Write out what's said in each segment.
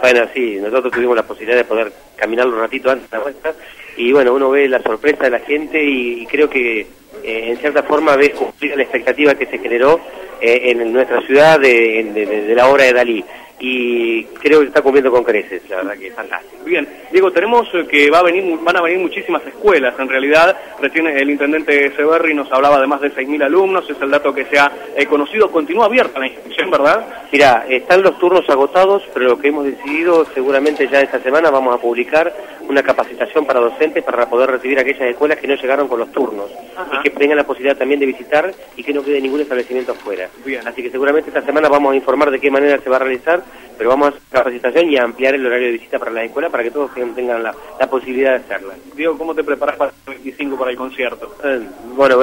Bueno, sí, nosotros tuvimos la posibilidad de poder caminar un ratito antes de la muestra y bueno, uno ve la sorpresa de la gente y, creo que eh, en cierta forma ve cumplir la expectativa que se generó eh, en nuestra ciudad de, la obra de Dalí y creo que está cumpliendo con creces, la verdad que es fantástico. Bien, Diego, tenemos eh, que va a venir, van a venir muchísimas escuelas, en realidad, recién el intendente Severri nos hablaba de más de 6.000 alumnos, es el dato que se ha conocido, continúa abierta la institución, ¿verdad? Mira, están los turnos agotados, pero lo que hemos decidido, seguramente ya esta semana vamos a publicar una capacitación para docentes para poder recibir aquellas escuelas que no llegaron con los turnos y que tengan la posibilidad también de visitar y que no quede ningún establecimiento afuera. Así que seguramente esta semana vamos a informar de qué manera se va a realizar, pero vamos a hacer capacitación y a ampliar el horario de visita para las escuelas para que todos tengan la, posibilidad de hacerla. Diego, ¿cómo te preparas para el 25 para el concierto? Eh, bueno,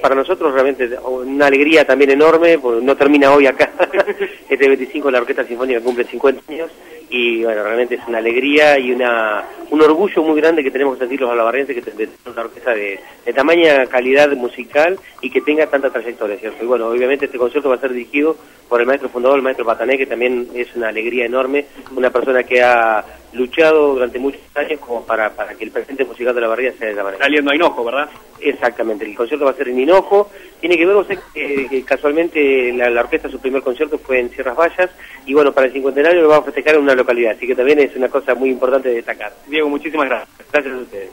para nosotros realmente una alegría también enorme, porque no termina hoy acá. este 25 la Orquesta Sinfónica cumple 50 años y bueno, realmente es una alegría y una un orgullo muy grande que tenemos que sentir los alabarrienses que tenemos una orquesta de, de tamaña calidad musical y que tenga tanta trayectoria, ¿cierto? Y bueno, obviamente este concierto va a ser dirigido por el maestro fundador, el maestro Patané, que también es una alegría enorme, una persona que ha luchado durante muchos años como para, para que el presente musical de la barriga sea de la manera. Saliendo a Hinojo, ¿verdad? Exactamente, el concierto va a ser en Hinojo. Tiene que ver, usted, que casualmente la, orquesta, su primer concierto fue en Sierras Vallas, y bueno, para el cincuentenario lo vamos a festejar en una localidad, así que también es una cosa muy importante de destacar. Diego, muchísimas gracias. Gracias a ustedes.